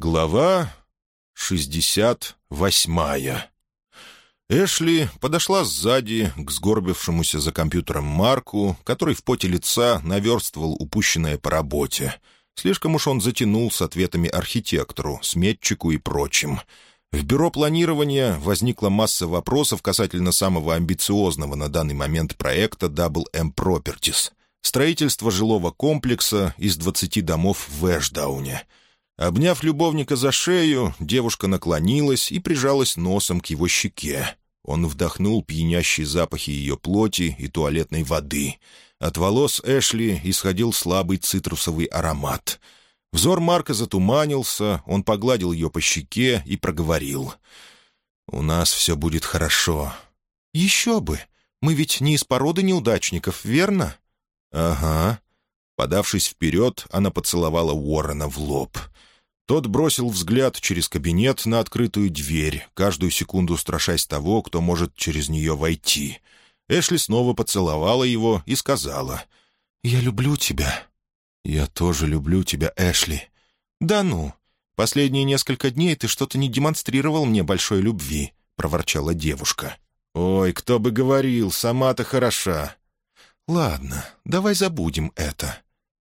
Глава шестьдесят восьмая. Эшли подошла сзади к сгорбившемуся за компьютером Марку, который в поте лица наверстывал упущенное по работе. Слишком уж он затянул с ответами архитектору, сметчику и прочим. В бюро планирования возникла масса вопросов касательно самого амбициозного на данный момент проекта Double M Properties — строительство жилого комплекса из 20 домов в Эшдауне — Обняв любовника за шею, девушка наклонилась и прижалась носом к его щеке. Он вдохнул пьянящие запахи ее плоти и туалетной воды. От волос Эшли исходил слабый цитрусовый аромат. Взор Марка затуманился, он погладил ее по щеке и проговорил. «У нас все будет хорошо». «Еще бы! Мы ведь не из породы неудачников, верно?» «Ага». Подавшись вперед, она поцеловала Уоррена в лоб — тот бросил взгляд через кабинет на открытую дверь, каждую секунду страшась того, кто может через нее войти. Эшли снова поцеловала его и сказала, «Я люблю тебя». «Я тоже люблю тебя, Эшли». «Да ну, последние несколько дней ты что-то не демонстрировал мне большой любви», — проворчала девушка. «Ой, кто бы говорил, сама-то хороша». «Ладно, давай забудем это».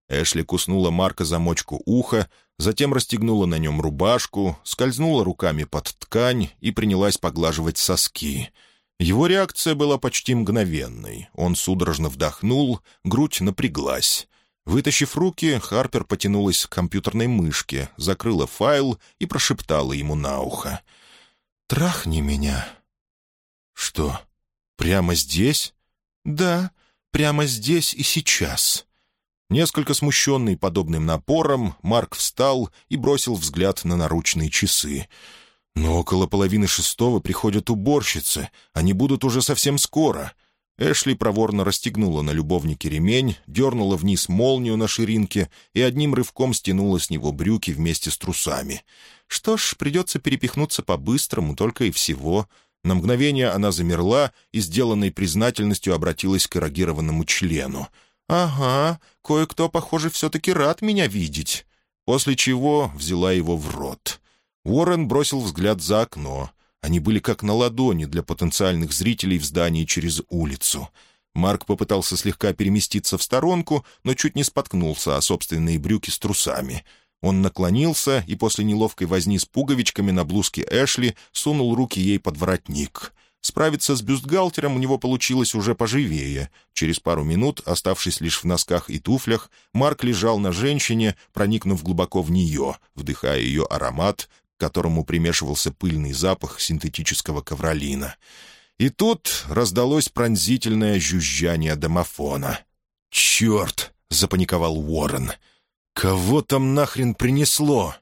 Эшли куснула Марка замочку уха, затем расстегнула на нем рубашку, скользнула руками под ткань и принялась поглаживать соски. Его реакция была почти мгновенной. Он судорожно вдохнул, грудь напряглась. Вытащив руки, Харпер потянулась к компьютерной мышке, закрыла файл и прошептала ему на ухо. «Трахни меня». «Что, прямо здесь?» «Да, прямо здесь и сейчас». Несколько смущенный подобным напором, Марк встал и бросил взгляд на наручные часы. «Но около половины шестого приходят уборщицы. Они будут уже совсем скоро». Эшли проворно расстегнула на любовнике ремень, дернула вниз молнию на ширинке и одним рывком стянула с него брюки вместе с трусами. Что ж, придется перепихнуться по-быстрому, только и всего. На мгновение она замерла и, сделанной признательностью, обратилась к эрогированному члену — «Ага, кое-кто, похоже, все-таки рад меня видеть». После чего взяла его в рот. Уоррен бросил взгляд за окно. Они были как на ладони для потенциальных зрителей в здании через улицу. Марк попытался слегка переместиться в сторонку, но чуть не споткнулся о собственные брюки с трусами. Он наклонился и после неловкой возни с пуговичками на блузке Эшли сунул руки ей под воротник — Справиться с бюстгальтером у него получилось уже поживее. Через пару минут, оставшись лишь в носках и туфлях, Марк лежал на женщине, проникнув глубоко в нее, вдыхая ее аромат, к которому примешивался пыльный запах синтетического ковролина. И тут раздалось пронзительное жужжание домофона. «Черт!» — запаниковал Уоррен. «Кого там нахрен принесло?»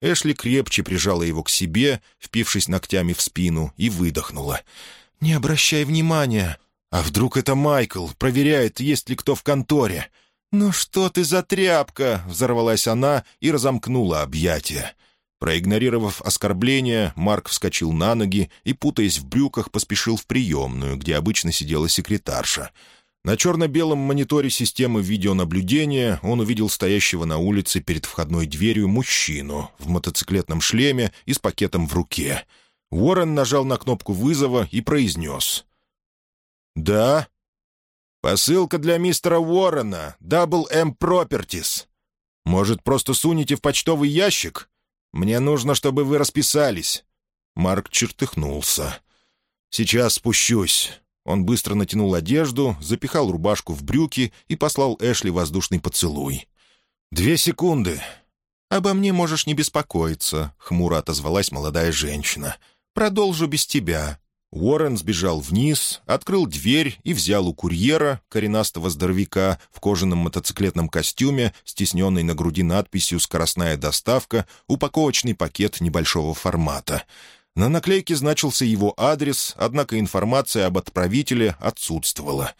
Эшли крепче прижала его к себе, впившись ногтями в спину, и выдохнула. «Не обращай внимания. А вдруг это Майкл проверяет, есть ли кто в конторе?» «Ну что ты за тряпка?» — взорвалась она и разомкнула объятия. Проигнорировав оскорбление, Марк вскочил на ноги и, путаясь в брюках, поспешил в приемную, где обычно сидела секретарша — на черно-белом мониторе системы видеонаблюдения он увидел стоящего на улице перед входной дверью мужчину в мотоциклетном шлеме и с пакетом в руке. Уоррен нажал на кнопку вызова и произнес. «Да?» «Посылка для мистера Уоррена, Double M Properties. Может, просто сунете в почтовый ящик? Мне нужно, чтобы вы расписались». Марк чертыхнулся. «Сейчас спущусь. Он быстро натянул одежду, запихал рубашку в брюки и послал Эшли воздушный поцелуй. «Две секунды». «Обо мне можешь не беспокоиться», — хмуро отозвалась молодая женщина. «Продолжу без тебя». Уоррен сбежал вниз, открыл дверь и взял у курьера, коренастого здоровяка, в кожаном мотоциклетном костюме, стесненный на груди надписью «Скоростная доставка», упаковочный пакет небольшого формата — на наклейке значился его адрес, однако информация об отправителе отсутствовала.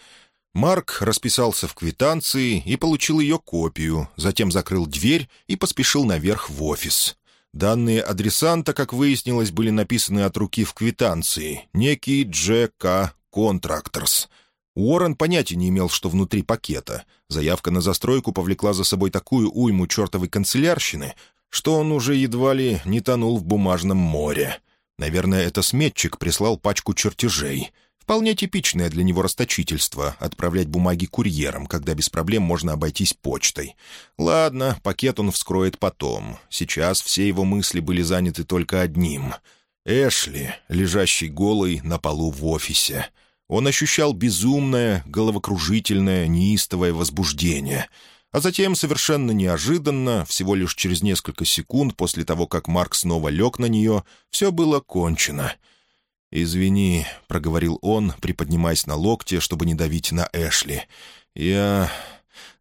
Марк расписался в квитанции и получил ее копию, затем закрыл дверь и поспешил наверх в офис. Данные адресанта, как выяснилось, были написаны от руки в квитанции. Некий Дж. К. Контракторс. Уоррен понятия не имел, что внутри пакета. Заявка на застройку повлекла за собой такую уйму чертовой канцелярщины, что он уже едва ли не тонул в бумажном море. Наверное, это сметчик прислал пачку чертежей. Вполне типичное для него расточительство — отправлять бумаги курьером, когда без проблем можно обойтись почтой. Ладно, пакет он вскроет потом. Сейчас все его мысли были заняты только одним — Эшли, лежащий голый на полу в офисе. Он ощущал безумное, головокружительное, неистовое возбуждение. А затем, совершенно неожиданно, всего лишь через несколько секунд после того, как Марк снова лег на нее, все было кончено. «Извини», — проговорил он, приподнимаясь на локте, чтобы не давить на Эшли. «Я...»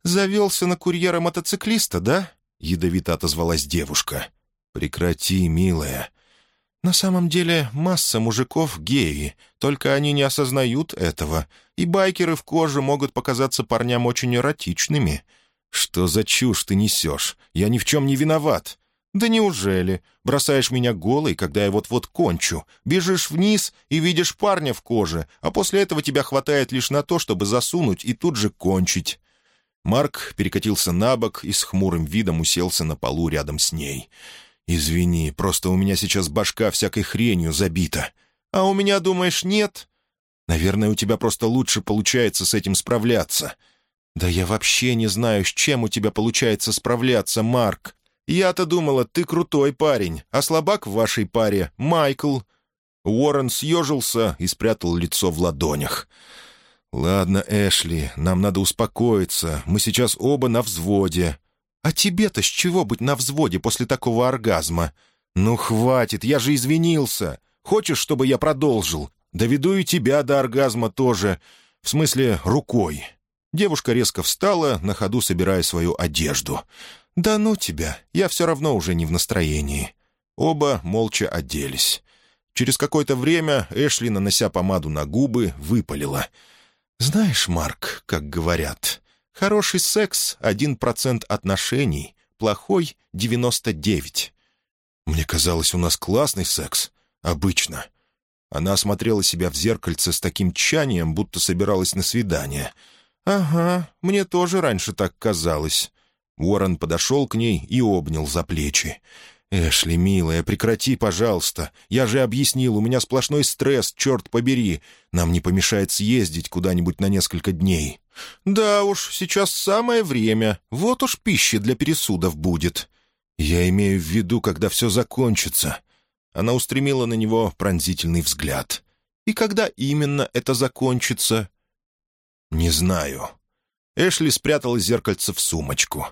«Завелся на курьера-мотоциклиста, да?» — ядовито отозвалась девушка. «Прекрати, милая. На самом деле масса мужиков геи, только они не осознают этого, и байкеры в коже могут показаться парням очень эротичными. Что за чушь ты несешь? Я ни в чем не виноват. Да неужели? Бросаешь меня голой, когда я вот-вот кончу, бежишь вниз и видишь парня в коже, а после этого тебя хватает лишь на то, чтобы засунуть и тут же кончить. Марк перекатился на бок и с хмурым видом уселся на полу рядом с ней. «Извини, просто у меня сейчас башка всякой хренью забита. А у меня, думаешь, нет?» «Наверное, у тебя просто лучше получается с этим справляться». «Да я вообще не знаю, с чем у тебя получается справляться, Марк. Я-то думала, ты крутой парень, а слабак в вашей паре — Майкл». Уоррен съежился и спрятал лицо в ладонях. «Ладно, Эшли, нам надо успокоиться. Мы сейчас оба на взводе. «А тебе-то с чего быть на взводе после такого оргазма?» «Ну, хватит, я же извинился. Хочешь, чтобы я продолжил? Доведу и тебя до оргазма тоже. В смысле, рукой». Девушка резко встала, на ходу собирая свою одежду. «Да ну тебя, я все равно уже не в настроении». Оба молча оделись. Через какое-то время Эшли, нанося помаду на губы, выпалила. «Знаешь, Марк, как говорят, Хороший секс — один процент отношений, плохой — девяносто девять. Мне казалось, у нас классный секс. Обычно. Она осмотрела себя в зеркальце с таким тщанием, будто собиралась на свидание. «Ага, мне тоже раньше так казалось». Уоррен подошел к ней и обнял за плечи. «Эшли, милая, прекрати, пожалуйста. Я же объяснил, у меня сплошной стресс, черт побери. Нам не помешает съездить куда-нибудь на несколько дней». «Да уж, сейчас самое время. Вот уж пищи для пересудов будет». «Я имею в виду, когда все закончится». Она устремила на него пронзительный взгляд. «И когда именно это закончится?» «Не знаю». Эшли спрятала зеркальце в сумочку.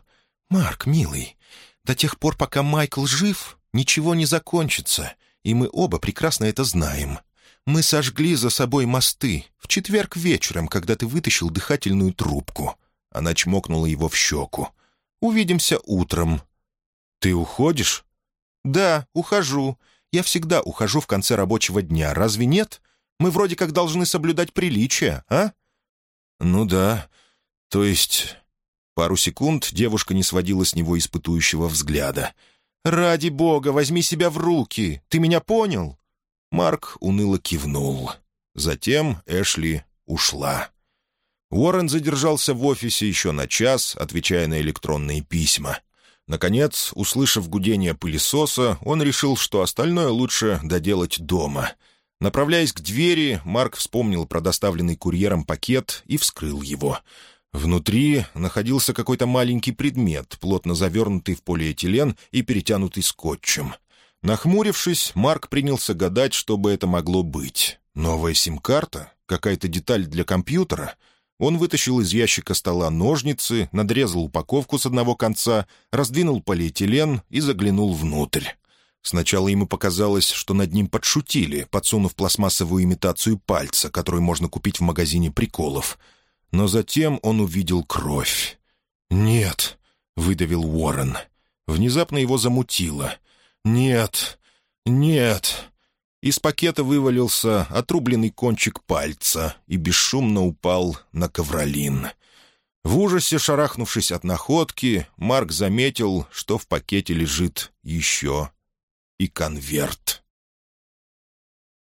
«Марк, милый, до тех пор, пока Майкл жив, ничего не закончится, и мы оба прекрасно это знаем. Мы сожгли за собой мосты в четверг вечером, когда ты вытащил дыхательную трубку». Она чмокнула его в щеку. «Увидимся утром». «Ты уходишь?» «Да, ухожу. Я всегда ухожу в конце рабочего дня, разве нет? Мы вроде как должны соблюдать приличия, а?» «Ну да. То есть Пару секунд девушка не сводила с него испытующего взгляда. «Ради бога, возьми себя в руки! Ты меня понял?» Марк уныло кивнул. Затем Эшли ушла. Уоррен задержался в офисе еще на час, отвечая на электронные письма. Наконец, услышав гудение пылесоса, он решил, что остальное лучше доделать дома. Направляясь к двери, Марк вспомнил про доставленный курьером пакет и вскрыл его — Внутри находился какой-то маленький предмет, плотно завернутый в полиэтилен и перетянутый скотчем. Нахмурившись, Марк принялся гадать, что бы это могло быть. Новая сим-карта? Какая-то деталь для компьютера? Он вытащил из ящика стола ножницы, надрезал упаковку с одного конца, раздвинул полиэтилен и заглянул внутрь. Сначала ему показалось, что над ним подшутили, подсунув пластмассовую имитацию пальца, которую можно купить в магазине приколов — но затем он увидел кровь. «Нет», — выдавил Уоррен. Внезапно его замутило. «Нет, нет». Из пакета вывалился отрубленный кончик пальца и бесшумно упал на ковролин. В ужасе шарахнувшись от находки, Марк заметил, что в пакете лежит еще и конверт.